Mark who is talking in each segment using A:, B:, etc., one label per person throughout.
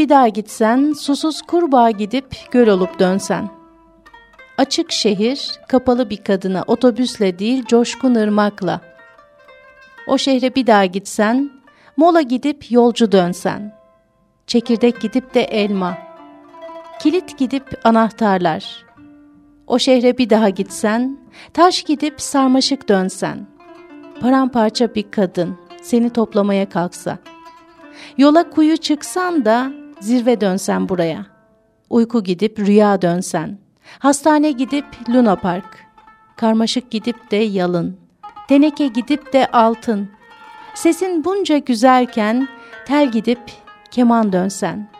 A: bir daha gitsen, susuz kurbağa gidip göl olup dönsen. Açık şehir, kapalı bir kadına otobüsle değil coşkun ırmakla. O şehre bir daha gitsen, mola gidip yolcu dönsen. Çekirdek gidip de elma. Kilit gidip anahtarlar. O şehre bir daha gitsen, taş gidip sarmaşık dönsen. Paramparça bir kadın seni toplamaya kalksa.'' Yola kuyu çıksan da zirve dönsen buraya. Uyku gidip rüya dönsen. Hastane gidip Luna Park. Karmaşık gidip de yalın. Teneke gidip de altın. Sesin bunca güzelken tel gidip keman dönsen.''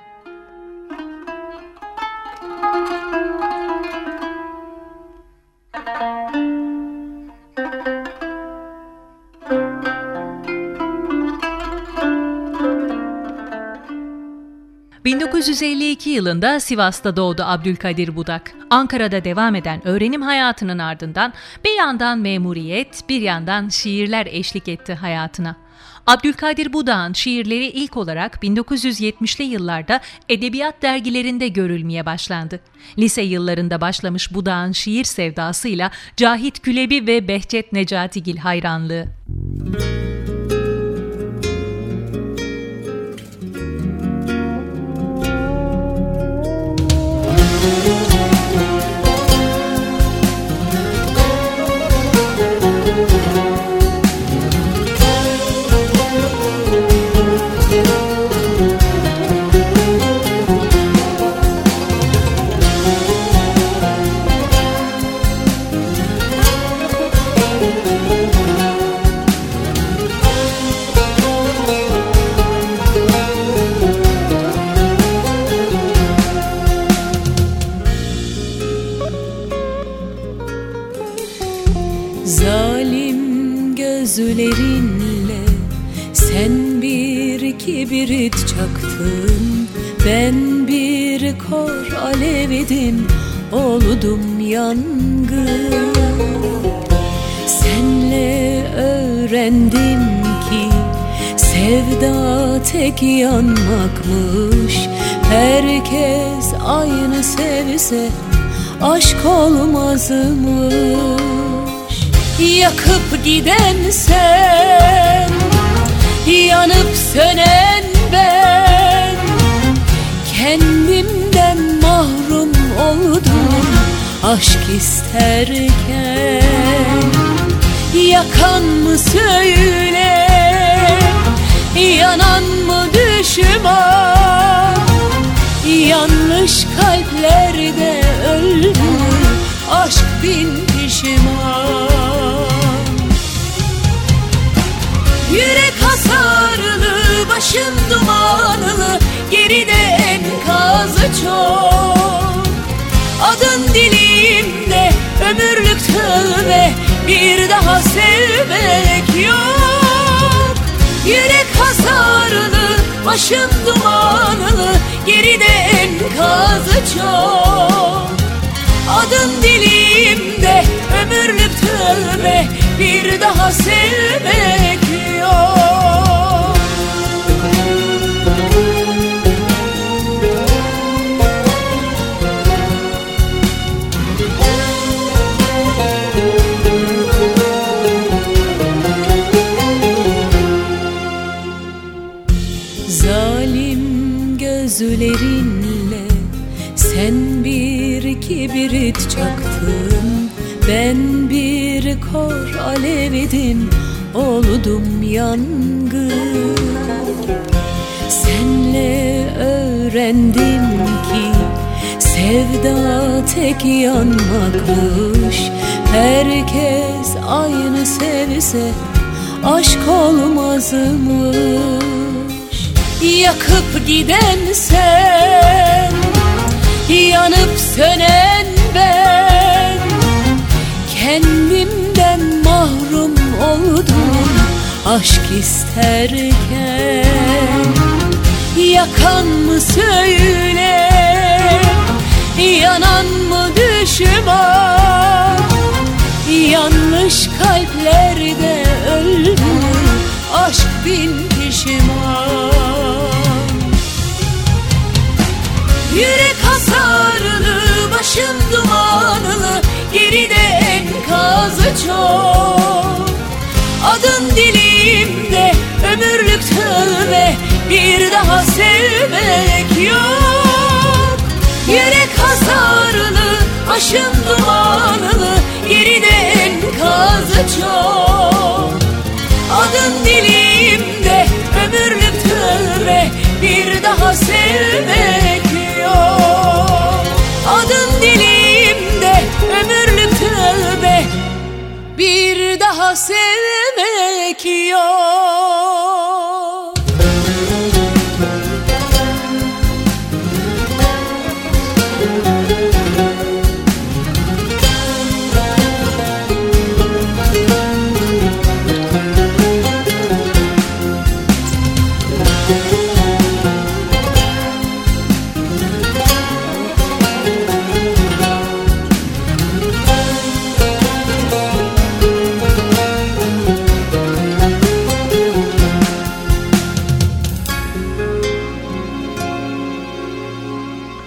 B: 1952 yılında Sivas'ta doğdu Abdülkadir Budak. Ankara'da devam eden öğrenim hayatının ardından bir yandan memuriyet, bir yandan şiirler eşlik etti hayatına. Abdülkadir Budak'ın şiirleri ilk olarak 1970'li yıllarda edebiyat dergilerinde görülmeye başlandı. Lise yıllarında başlamış Budak'ın şiir sevdasıyla Cahit Külebi ve Behçet Necatigil hayranlığı. Müzik
C: Zalim gözlerinle sen bir kibrit çaktın. Ben bir kor alevidim oldum yangın. Senle öğrendim ki sevda tek yanmakmış. Herkes aynı sevse aşk olmaz mı? Yakıp giden sen Yanıp sönen ben. Kendimden mahrum oldum Aşk isterken. Yakan mı söyle Yanan mı düşman? Yanlış kalplerde öldü Aşk bin pişman. başım dumanlı Geride enkazı çok. Adın dilimde ömürlük tövbe Bir daha sevmek yok. Yürek hasarlı başım dumanlı Geride enkazı çok. Adın dilimde ömürlük tövbe Bir daha sevmek sözlerinle sen bir kibrit çaktın. Ben bir kor alevidin oldum yangın. Senle öğrendim ki sevda tek yanmakmış. Herkes aynı sevse aşk olmaz mı? Yakıp giden sen Yanıp sönen ben. Kendimden mahrum oldum Aşk isterken. Yakan mı söyle Yanan mı düşman Yanlış kalplerde öldü Aşk bin pişman başım dumanlı Geride enkazı çok. Adın dilimde, ömürlük tövbe Bir daha sevmek yok. Yürek hasarlı, başım dumanlı Geride enkazı çok. Adın dilimde, ömürlük tövbe Bir daha sevmek yok. Adın daha sevmek yok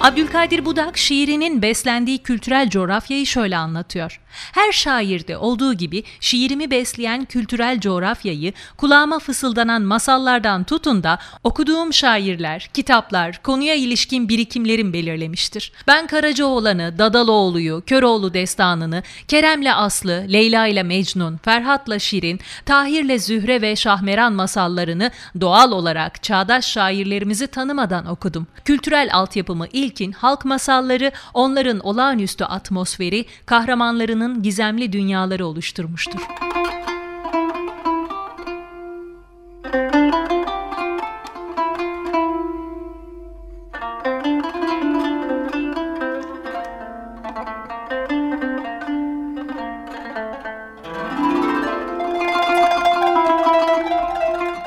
B: Abdülkadir Budak şiirinin beslendiği kültürel coğrafyayı şöyle anlatıyor. Her şairde olduğu gibi şiirimi besleyen kültürel coğrafyayı kulağıma fısıldanan masallardan tutun da okuduğum şairler, kitaplar, konuya ilişkin birikimlerim belirlemiştir. Ben Karacaoğlan'ı, Dadaloğlu'yu, Köroğlu destanını, Kerem'le Aslı, Leyla ile Mecnun, Ferhat'la Şirin, Tahir'le Zühre ve Şahmeran masallarını doğal olarak çağdaş şairlerimizi tanımadan okudum. Kültürel altyapımı ilkin halk masalları, onların olağanüstü atmosferi, kahramanlarının gizemli dünyaları oluşturmuştur.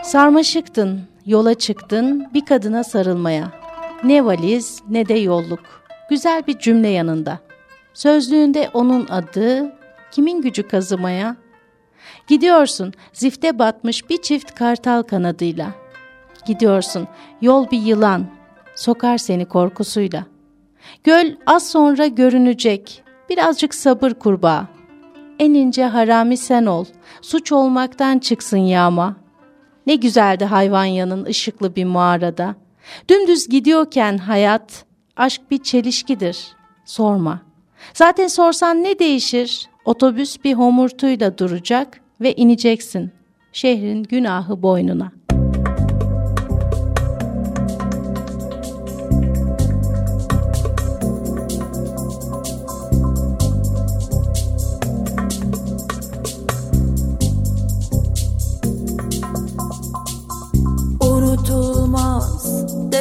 A: Sarmaşıktın, yola çıktın bir kadına sarılmaya. Ne valiz ne de yolluk. Güzel bir cümle yanında. Sözlüğünde onun adı, kimin gücü kazımaya? Gidiyorsun zifte batmış bir çift kartal kanadıyla. Gidiyorsun yol bir yılan, sokar seni korkusuyla. Göl az sonra görünecek, birazcık sabır kurbağa. En ince harami sen ol, suç olmaktan çıksın yağma. Ne güzeldi hayvan yanın ışıklı bir mağarada. Dümdüz gidiyorken hayat, aşk bir çelişkidir. Sorma. Zaten sorsan ne değişir? Otobüs bir homurtuyla duracak ve ineceksin. Şehrin günahı boynuna.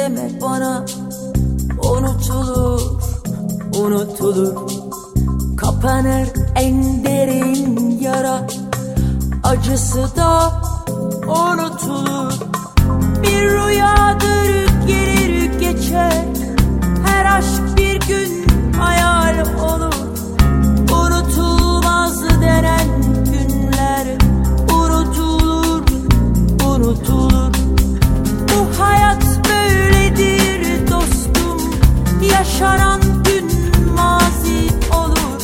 D: Deme bana Unutulur, unutulur. Kapanır en derin yara Acısı da unutulur. Bir rüyadır gelir geçer Her aşk bir gün hayal olur. Unutulmaz denen günler Unutulur, unutulur. Bu hayat Yaşanan gün mazi olur.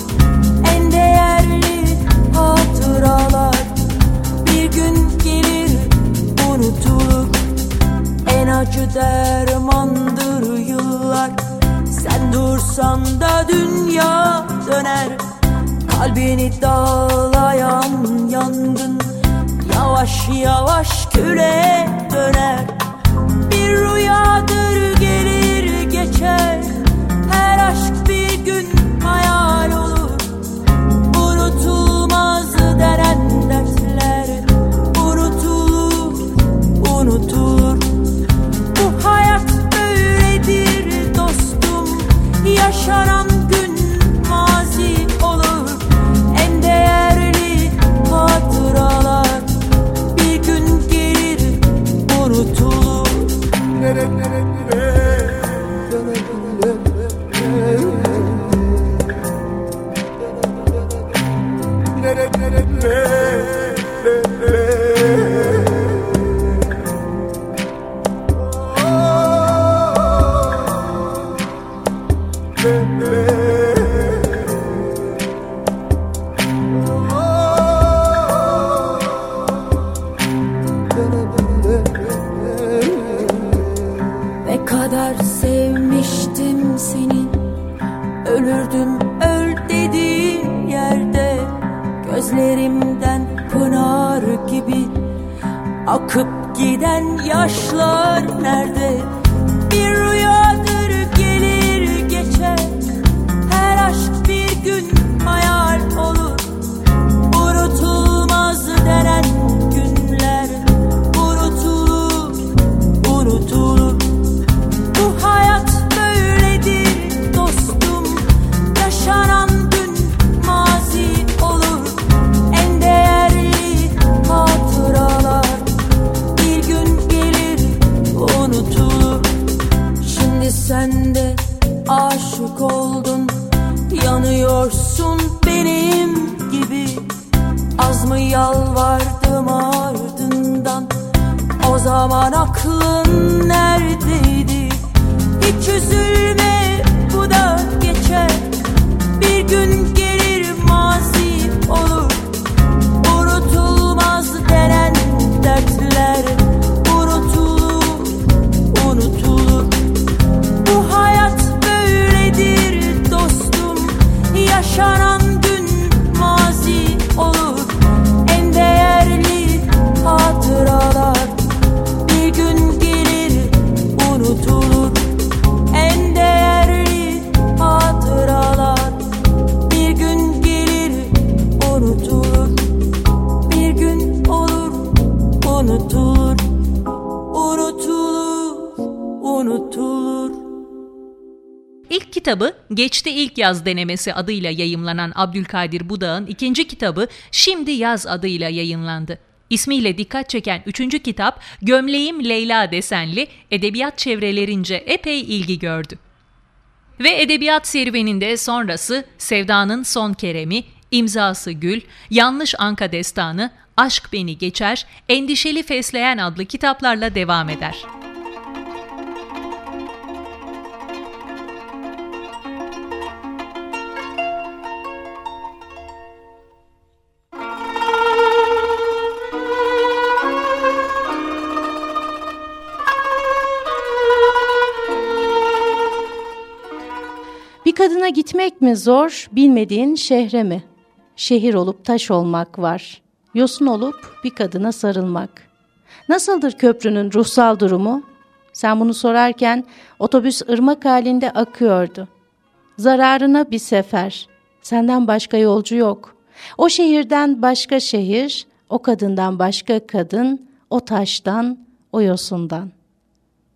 D: En değerli hatıralar. Bir gün gelir unutulur. En acı dermandır yıllar. Sen dursan da dünya döner. Kalbini dağlayan yangın Yavaş yavaş küle döner. Bir rüyadır gün hayal olur. Unutulmaz deren dertler Unutulur, unutulur Bu hayat böyledir dostum. Yaşanan gün mazi olur. En değerli hatıralar Bir gün gelir unutulur Nereye, nereye, nereye baby.
B: Kitabı Geçti İlk Yaz Denemesi adıyla yayımlanan Abdülkadir Budak'ın ikinci kitabı Şimdi Yaz adıyla yayınlandı. İsmiyle dikkat çeken üçüncü kitap Gömleğim Leyla desenli edebiyat çevrelerince epey ilgi gördü. Ve edebiyat serüveninde sonrası Sevda'nın Son Keremi, İmzası Gül, Yanlış Anka Destanı, Aşk Beni Geçer, Endişeli Fesleğen adlı kitaplarla devam eder.
A: Kadına gitmek mi zor, bilmediğin şehre mi? Şehir olup taş olmak var. Yosun olup bir kadına sarılmak. Nasıldır köprünün ruhsal durumu? Sen bunu sorarken otobüs ırmak halinde akıyordu. Zararına bir sefer. Senden başka yolcu yok. O şehirden başka şehir, o kadından başka kadın, o taştan, o yosundan.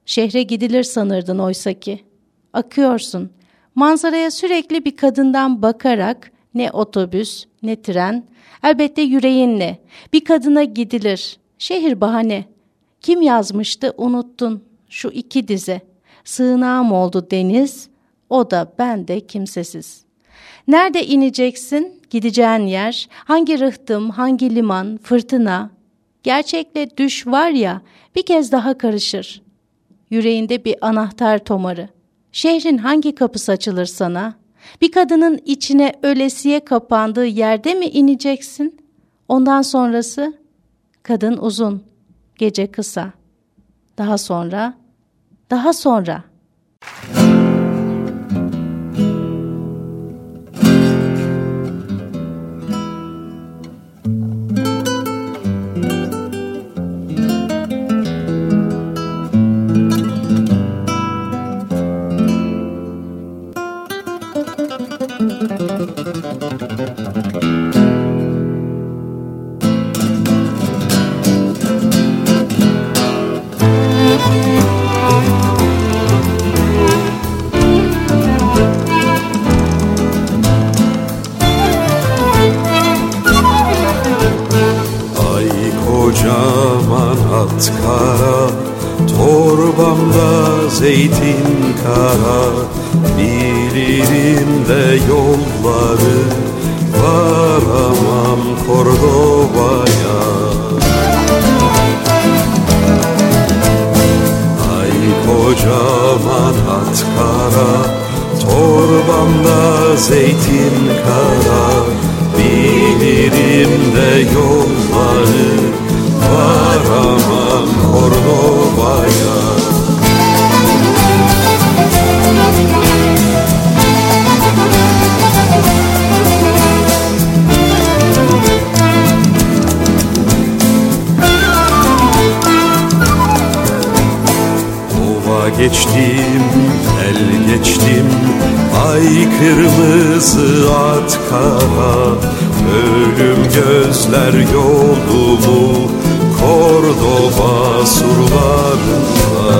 A: Şehre gidilir sanırdın oysa ki. Akıyorsun. Manzaraya sürekli bir kadından bakarak ne otobüs ne tren, elbette yüreğinle bir kadına gidilir. Şehir bahane. Kim yazmıştı unuttun şu iki dize. Sığınağım oldu deniz, o da ben de kimsesiz. Nerede ineceksin? Gideceğin yer, hangi rıhtım, hangi liman, fırtına. Gerçekle düş var ya bir kez daha karışır. Yüreğinde bir anahtar tomarı. Şehrin hangi kapısı açılır sana? Bir kadının içine ölesiye kapandığı yerde mi ineceksin? Ondan sonrası? Kadın uzun, gece kısa. Daha sonra, daha sonra.
E: Zeytin kara Bilirim de yolları Varamam Kordoba'ya. Ay kocaman at kara Torbamda zeytin kara Bilirim de yolları Varamam Kordoba'ya geçtim, el geçtim. Ay kırmızı at kara Ölüm gözler yolumu Kordoba surlarında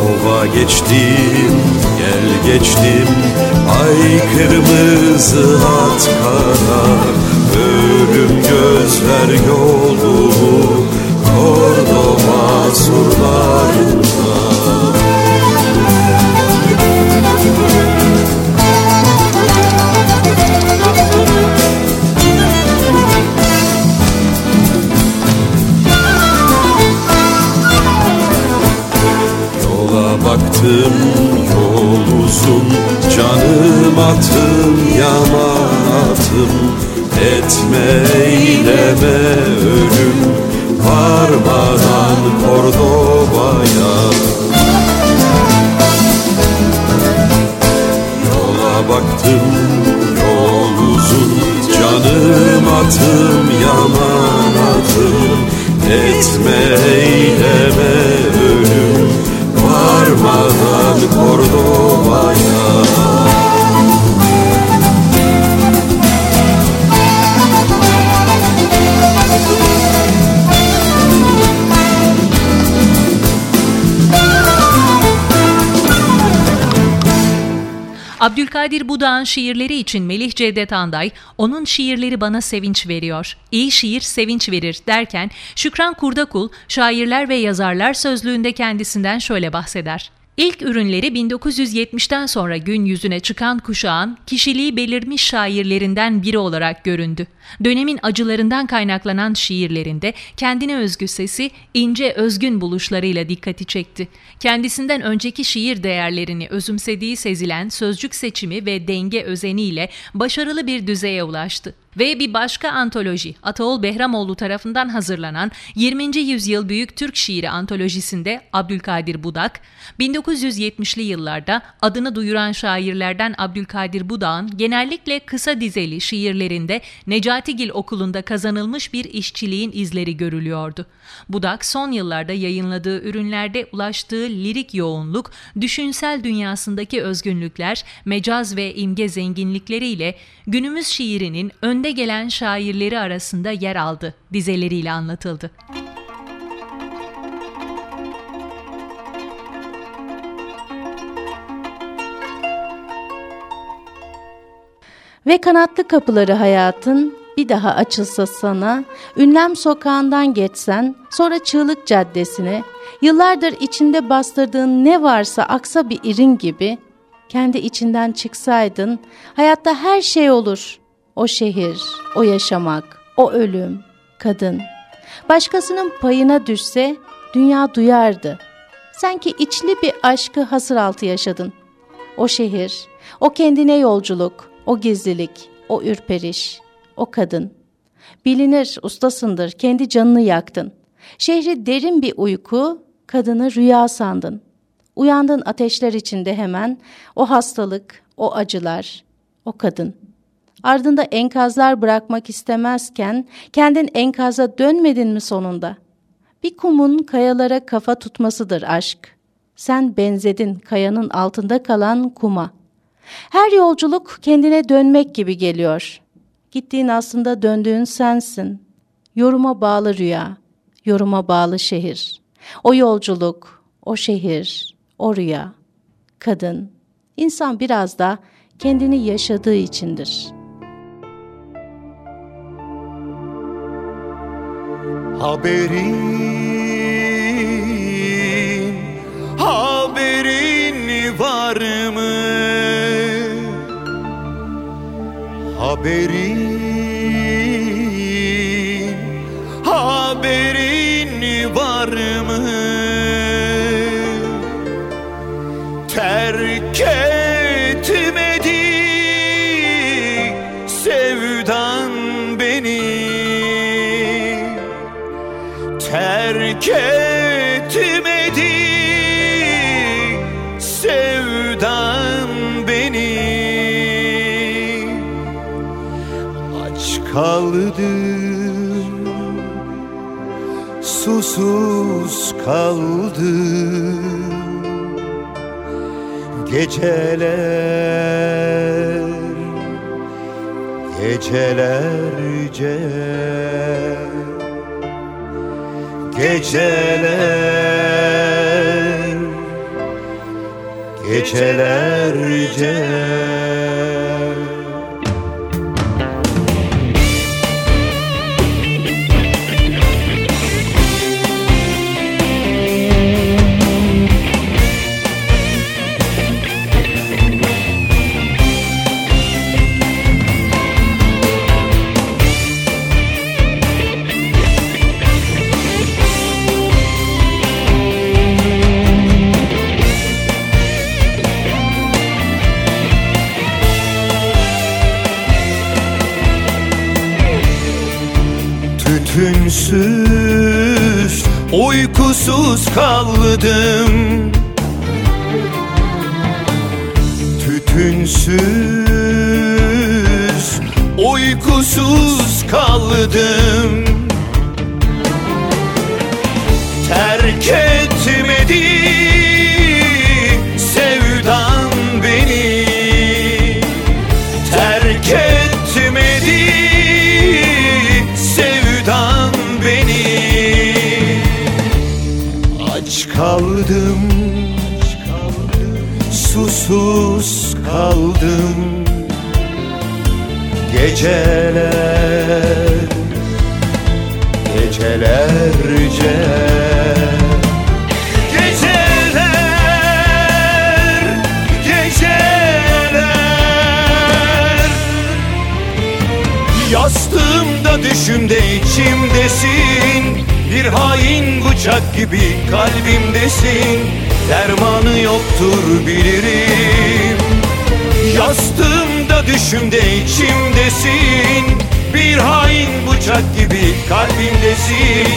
E: Ova geçtim, gel geçtim. Ay kırmızı at kara Ölüm gözler yolumu Kordoba surlarında Yola baktım yol uzun Canım atım yaman atım. Etme eyleme Varmadan Kordoba'ya Yola baktım yol uzun Canım atım yaman atım. Etme eyleme ölüm. Varmadan Kordoba'ya
B: Abdülkadir Budak'ın şiirleri için Melih Cevdet Anday, onun şiirleri bana sevinç veriyor, iyi şiir sevinç verir derken Şükran Kurdakul, şairler ve yazarlar sözlüğünde kendisinden şöyle bahseder. İlk ürünleri 1970'ten sonra gün yüzüne çıkan kuşağın kişiliği belirmiş şairlerinden biri olarak göründü. Dönemin acılarından kaynaklanan şiirlerinde kendine özgü sesi ince özgün buluşlarıyla dikkati çekti. Kendisinden önceki şiir değerlerini özümsediği sezilen sözcük seçimi ve denge özeniyle başarılı bir düzeye ulaştı. Ve bir başka antoloji Ataol Behramoğlu tarafından hazırlanan 20. Yüzyıl Büyük Türk Şiiri antolojisinde Abdülkadir Budak, 1970'li yıllarda adını duyuran şairlerden Abdülkadir Budak'ın genellikle kısa dizeli şiirlerinde Necatigil Okulu'nda kazanılmış bir işçiliğin izleri görülüyordu. Budak son yıllarda yayınladığı ürünlerde ulaştığı lirik yoğunluk, düşünsel dünyasındaki özgünlükler, mecaz ve imge zenginlikleriyle günümüz şiirinin önde gelen şairleri arasında yer aldı, dizeleriyle anlatıldı.
A: Ve kanatlı kapıları hayatın bir daha açılsa sana, ünlem sokağından geçsen, sonra çığlık caddesine, yıllardır içinde bastırdığın ne varsa aksa bir irin gibi, kendi içinden çıksaydın, hayatta her şey olur. O şehir, o yaşamak, o ölüm, kadın. Başkasının payına düşse, dünya duyardı. Sanki içli bir aşkı hasır altı yaşadın. O şehir, o kendine yolculuk, o gizlilik, o ürperiş, o kadın. Bilinir ustasındır, kendi canını yaktın. Şehri derin bir uyku, kadını rüya sandın. Uyandın ateşler içinde hemen, o hastalık, o acılar, o kadın. Ardında enkazlar bırakmak istemezken, kendin enkaza dönmedin mi sonunda? Bir kumun kayalara kafa tutmasıdır aşk. Sen benzedin kayanın altında kalan kuma.'' Her yolculuk kendine dönmek gibi geliyor. Gittiğin aslında döndüğün sensin. Yoruma bağlı rüya, yoruma bağlı şehir. O yolculuk, o şehir, o rüya. Kadın, insan biraz da kendini yaşadığı içindir.
F: Haberin, haberin var mı? Haberin, kaldım. Susuz kaldım. Geceler Gecelerce. Geceler Gecelerce. Tütünsüz, uykusuz kaldım. Tütünsüz, uykusuz kaldım Geceler Gecelerce Geceler Geceler. Yastığımda düşümde içimdesin Bir hain bıçak gibi kalbimdesin. Dermanı yoktur bilirim. Yastığımda düşümde içimdesin. Bir hain bıçak gibi kalbimdesin.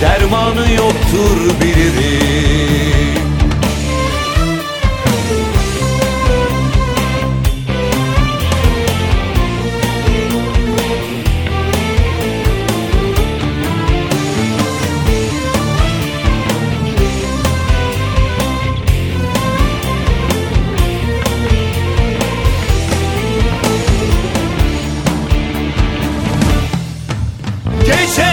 F: Dermanı yoktur bilirim Geceler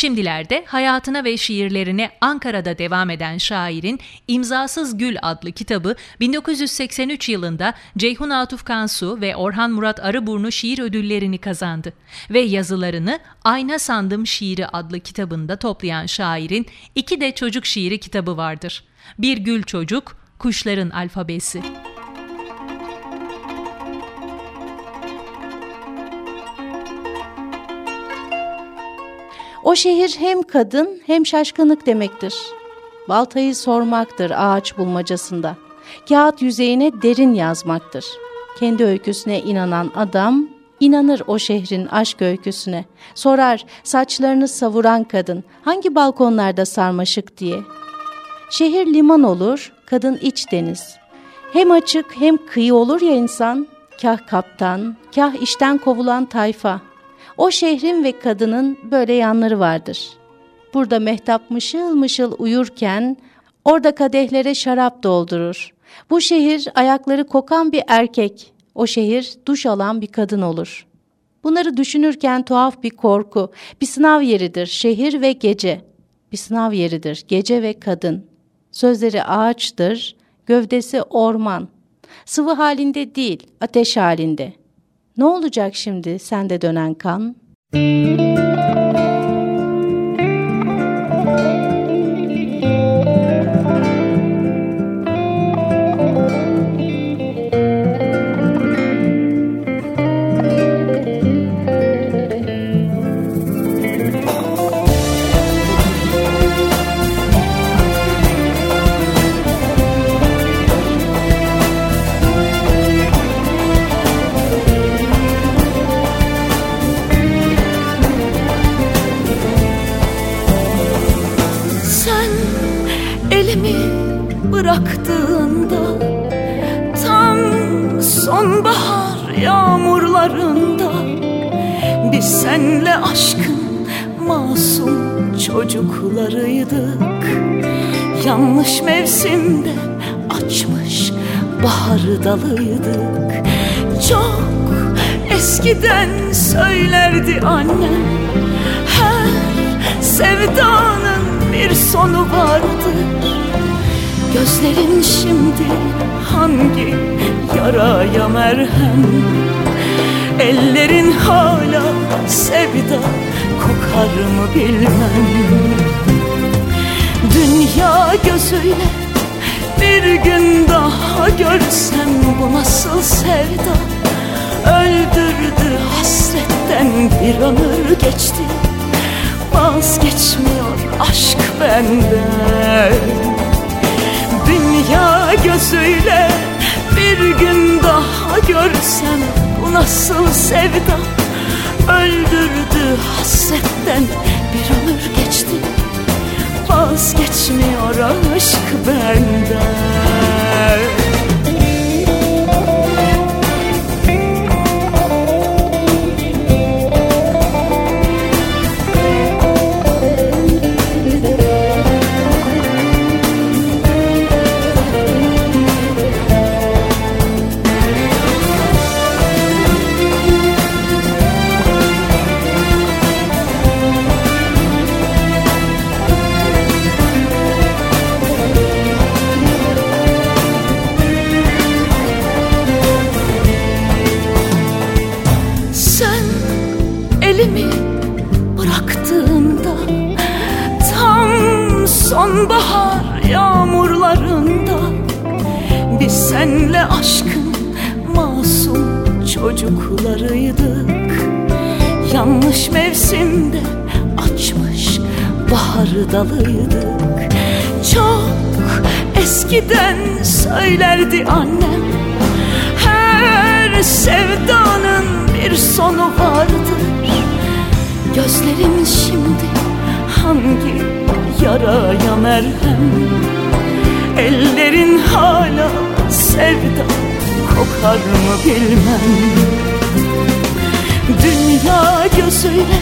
B: Şimdilerde hayatına ve şiirlerine Ankara'da devam eden şairin İmzasız Gül adlı kitabı 1983 yılında Ceyhun Atuf Kansu ve Orhan Murat Arıburnu şiir ödüllerini kazandı ve yazılarını Ayna Sandım Şiiri adlı kitabında toplayan şairin iki de çocuk şiiri kitabı vardır. Bir Gül Çocuk, Kuşların Alfabesi.
A: O şehir hem kadın hem şaşkınlık demektir. Baltayı sormaktır ağaç bulmacasında. Kağıt yüzeyine derin yazmaktır. Kendi öyküsüne inanan adam inanır o şehrin aşk öyküsüne. Sorar saçlarını savuran kadın hangi balkonlarda sarmaşık diye. Şehir liman olur, kadın iç deniz. Hem açık hem kıyı olur ya insan, kah kaptan, kah işten kovulan tayfa. O şehrin ve kadının böyle yanları vardır. Burada mehtap mışıl mışıl uyurken orada kadehlere şarap doldurur. Bu şehir ayakları kokan bir erkek, o şehir duş alan bir kadın olur. Bunları düşünürken tuhaf bir korku, bir sınav yeridir şehir ve gece. Bir sınav yeridir gece ve kadın. Sözleri ağaçtır, gövdesi orman. Sıvı halinde değil, ateş halinde. Ne olacak şimdi sende dönen kan? elimi
C: bahar dalıydık Çok eskiden söylerdi annem Her sevdanın bir sonu vardır Gözlerin şimdi hangi yaraya merhem? Ellerin hala sevda kokar mı bilmem? Dünya gözüyle bir gün daha görsem bu nasıl sevda. Öldürdü hasretten bir ömür geçti. Vazgeçmiyor aşk benden. Dünya gözüyle bir gün daha görsem bu nasıl sevda. Öldürdü hasretten bir ömür geçti Vazgeçmiyor aşk benden Gözlerin şimdi hangi yaraya merhem? Ellerin hala sevda kokar mı bilmem? Dünya gözüyle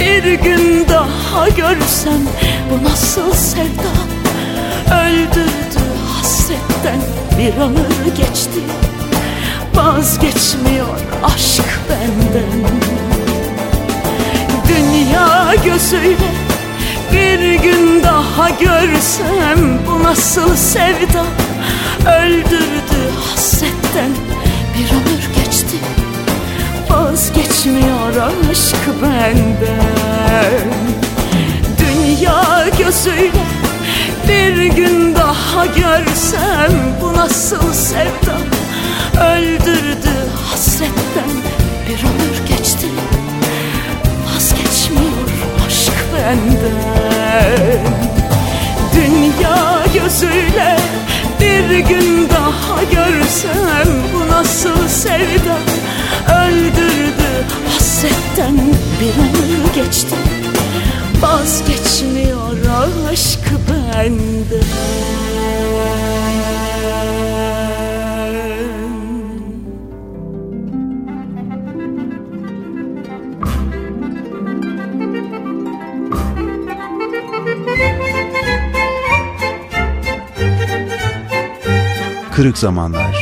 C: bir gün daha görsem bu nasıl sevda? Öldürdü hasretten bir ömür geçti. Vazgeçmiyor aşk benden Dünya gözüyle bir gün daha görsem bu nasıl sevda? Öldürdü hasretten bir ömür geçti. Vazgeçmiyor aşk benden. Dünya gözüyle bir gün daha görsem bu nasıl sevda? Öldürdü hasretten nasıl sevda Öldürdü hasretten bir ömür geçti. Vazgeçmiyor aşk benden
G: Kırık Zamanlar